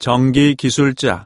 전기 기술자.